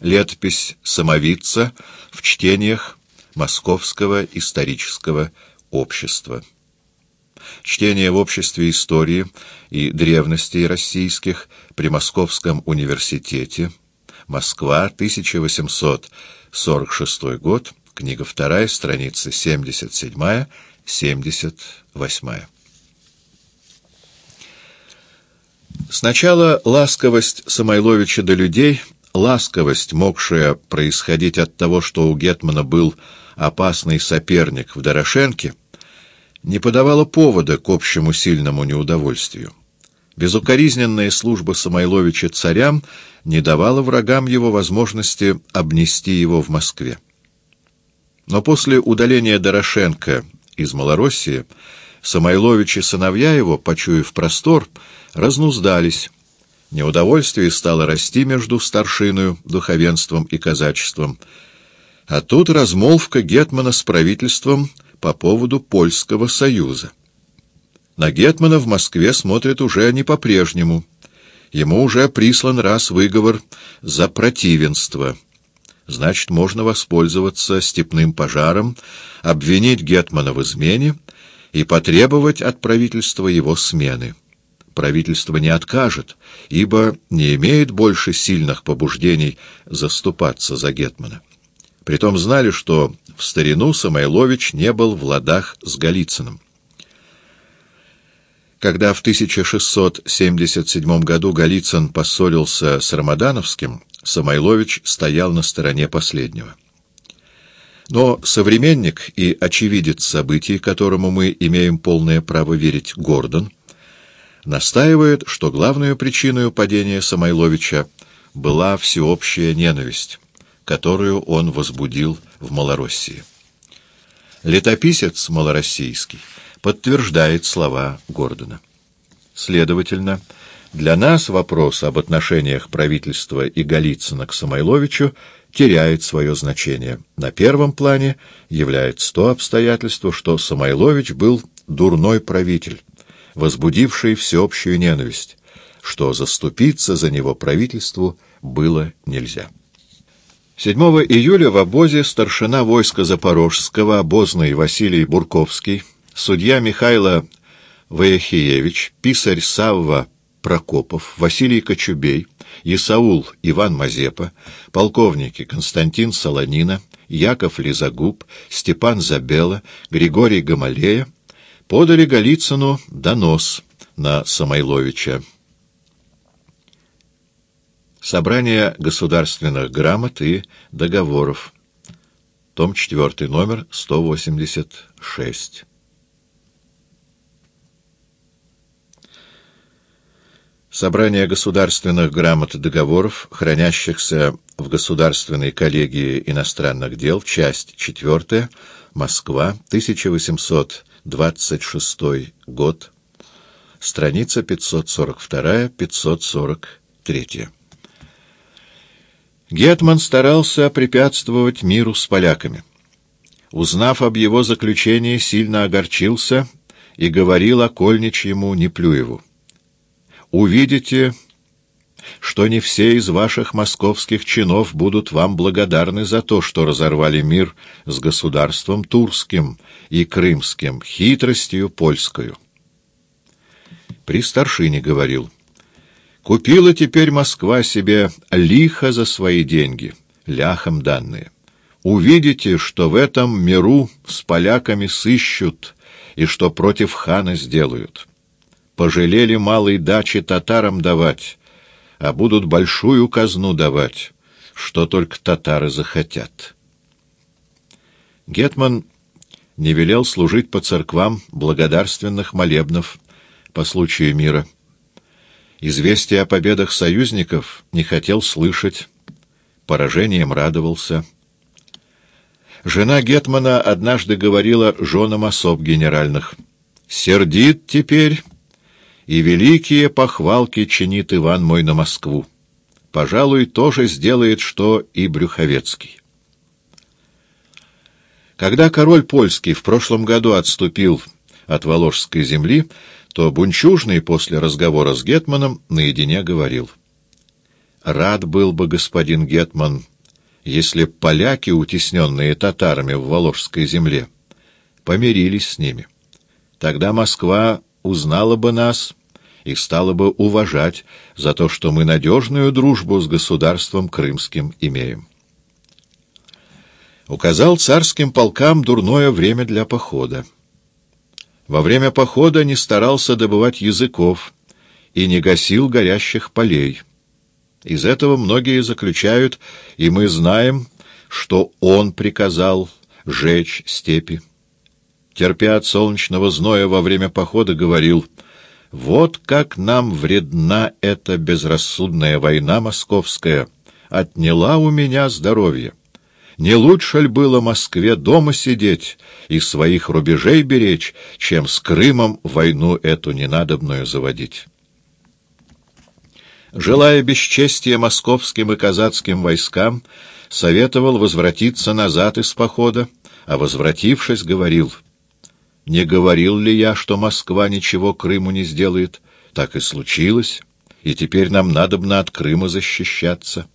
летопись самовидца в чтениях Московского исторического общества. Чтение в обществе истории и древностей российских при Московском университете. Москва, 1846 год. Книга вторая, страница 77-78. Сначала ласковость Самойловича до людей, ласковость, могшая происходить от того, что у Гетмана был опасный соперник в Дорошенке, не подавала повода к общему сильному неудовольствию. Безукоризненная служба Самойловича царям не давала врагам его возможности обнести его в Москве. Но после удаления Дорошенко из Малороссии Самойлович и сыновья его, почуяв простор, разнуздались. Неудовольствие стало расти между старшиною, духовенством и казачеством. А тут размолвка Гетмана с правительством по поводу Польского союза. На Гетмана в Москве смотрят уже не по-прежнему. Ему уже прислан раз выговор за противенство. Значит, можно воспользоваться степным пожаром, обвинить Гетмана в измене и потребовать от правительства его смены. Правительство не откажет, ибо не имеет больше сильных побуждений заступаться за Гетмана. Притом знали, что в старину Самойлович не был в ладах с Голицыным. Когда в 1677 году Голицын поссорился с Рамадановским, Самойлович стоял на стороне последнего. Но современник и очевидец событий, которому мы имеем полное право верить, Гордон, настаивает, что главной причиной падения Самойловича была всеобщая ненависть, которую он возбудил в Малороссии. Летописец малороссийский подтверждает слова Гордона. Следовательно, для нас вопрос об отношениях правительства и Голицына к Самойловичу теряет свое значение. На первом плане является то обстоятельство, что Самойлович был дурной правитель, возбудивший всеобщую ненависть, что заступиться за него правительству было нельзя. 7 июля в обозе старшина войска Запорожского, обозный Василий Бурковский, судья Михайло Ваяхиевич, писарь Савва Прокопов, Василий Кочубей, Исаул Иван Мазепа, полковники Константин Солонина, Яков Лизагуб, Степан Забела, Григорий Гамалея подали Голицыну донос на Самойловича. Собрание государственных грамот и договоров. Том 4, номер 186. Собрание государственных грамот и договоров, хранящихся в Государственной коллегии иностранных дел, часть 4, Москва, 1826 год, страница 542-543. Гетман старался препятствовать миру с поляками. Узнав об его заключении, сильно огорчился и говорил окольничьему Неплюеву увидите, что не все из ваших московских чинов будут вам благодарны за то, что разорвали мир с государством турским и крымским, хитростью польскую. При старшине говорил, «Купила теперь Москва себе лихо за свои деньги, ляхом данные. Увидите, что в этом миру с поляками сыщут и что против хана сделают» пожалели малой дачи татарам давать, а будут большую казну давать, что только татары захотят. Гетман не велел служить по церквам благодарственных молебнов по случаю мира. Известие о победах союзников не хотел слышать, поражением радовался. Жена Гетмана однажды говорила женам особ генеральных, «Сердит теперь и великие похвалки чинит Иван мой на Москву. Пожалуй, тоже сделает, что и Брюховецкий. Когда король польский в прошлом году отступил от Воложской земли, то Бунчужный после разговора с Гетманом наедине говорил. Рад был бы господин Гетман, если поляки, утесненные татарами в Воложской земле, помирились с ними. Тогда Москва узнала бы нас и стала бы уважать за то, что мы надежную дружбу с государством крымским имеем. Указал царским полкам дурное время для похода. Во время похода не старался добывать языков и не гасил горящих полей. Из этого многие заключают, и мы знаем, что он приказал жечь степи. Терпя от солнечного зноя во время похода, говорил, «Вот как нам вредна эта безрассудная война московская, отняла у меня здоровье. Не лучше ли было Москве дома сидеть и своих рубежей беречь, чем с Крымом войну эту ненадобную заводить?» желая бесчестия московским и казацким войскам, советовал возвратиться назад из похода, а, возвратившись, говорил, «Не говорил ли я, что Москва ничего Крыму не сделает? Так и случилось, и теперь нам надобно от Крыма защищаться».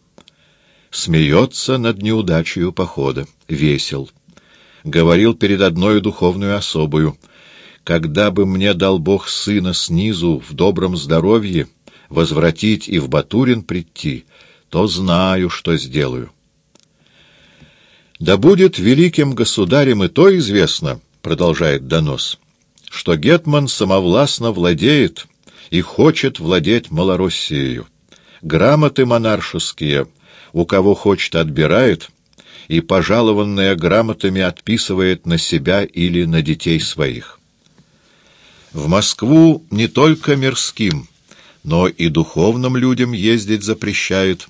Смеется над неудачей похода, весел. Говорил перед одной духовную особою, «Когда бы мне дал Бог сына снизу в добром здоровье, возвратить и в Батурин прийти, то знаю, что сделаю. «Да будет великим государем и то известно», — продолжает донос, «что Гетман самовластно владеет и хочет владеть Малороссией. Грамоты монаршеские, у кого хочет, отбирает, и пожалованное грамотами отписывает на себя или на детей своих. В Москву не только мирским, но и духовным людям ездить запрещают.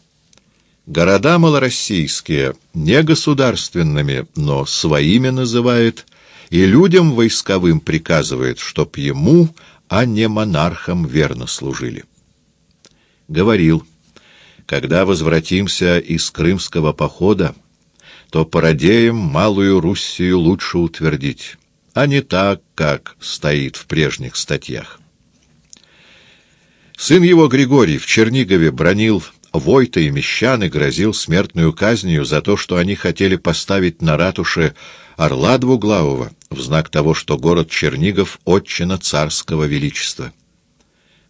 Города малороссийские не государственными, но своими называет, и людям войсковым приказывает, чтоб ему, а не монархам, верно служили. Говорил, когда возвратимся из крымского похода, то породеем Малую Руссию лучше утвердить, а не так, как стоит в прежних статьях. Сын его, Григорий, в Чернигове бронил Войта и мещан и грозил смертную казнью за то, что они хотели поставить на ратуше орла двуглавого в знак того, что город Чернигов — отчина царского величества.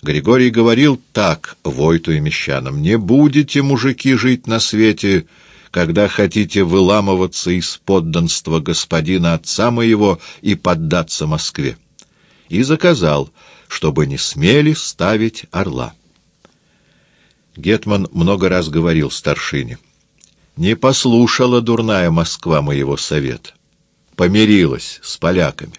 Григорий говорил так Войту и мещанам, «Не будете, мужики, жить на свете, когда хотите выламываться из подданства господина отца моего и поддаться Москве». И заказал — чтобы не смели ставить орла. Гетман много раз говорил старшине. Не послушала дурная Москва моего совета. Помирилась с поляками.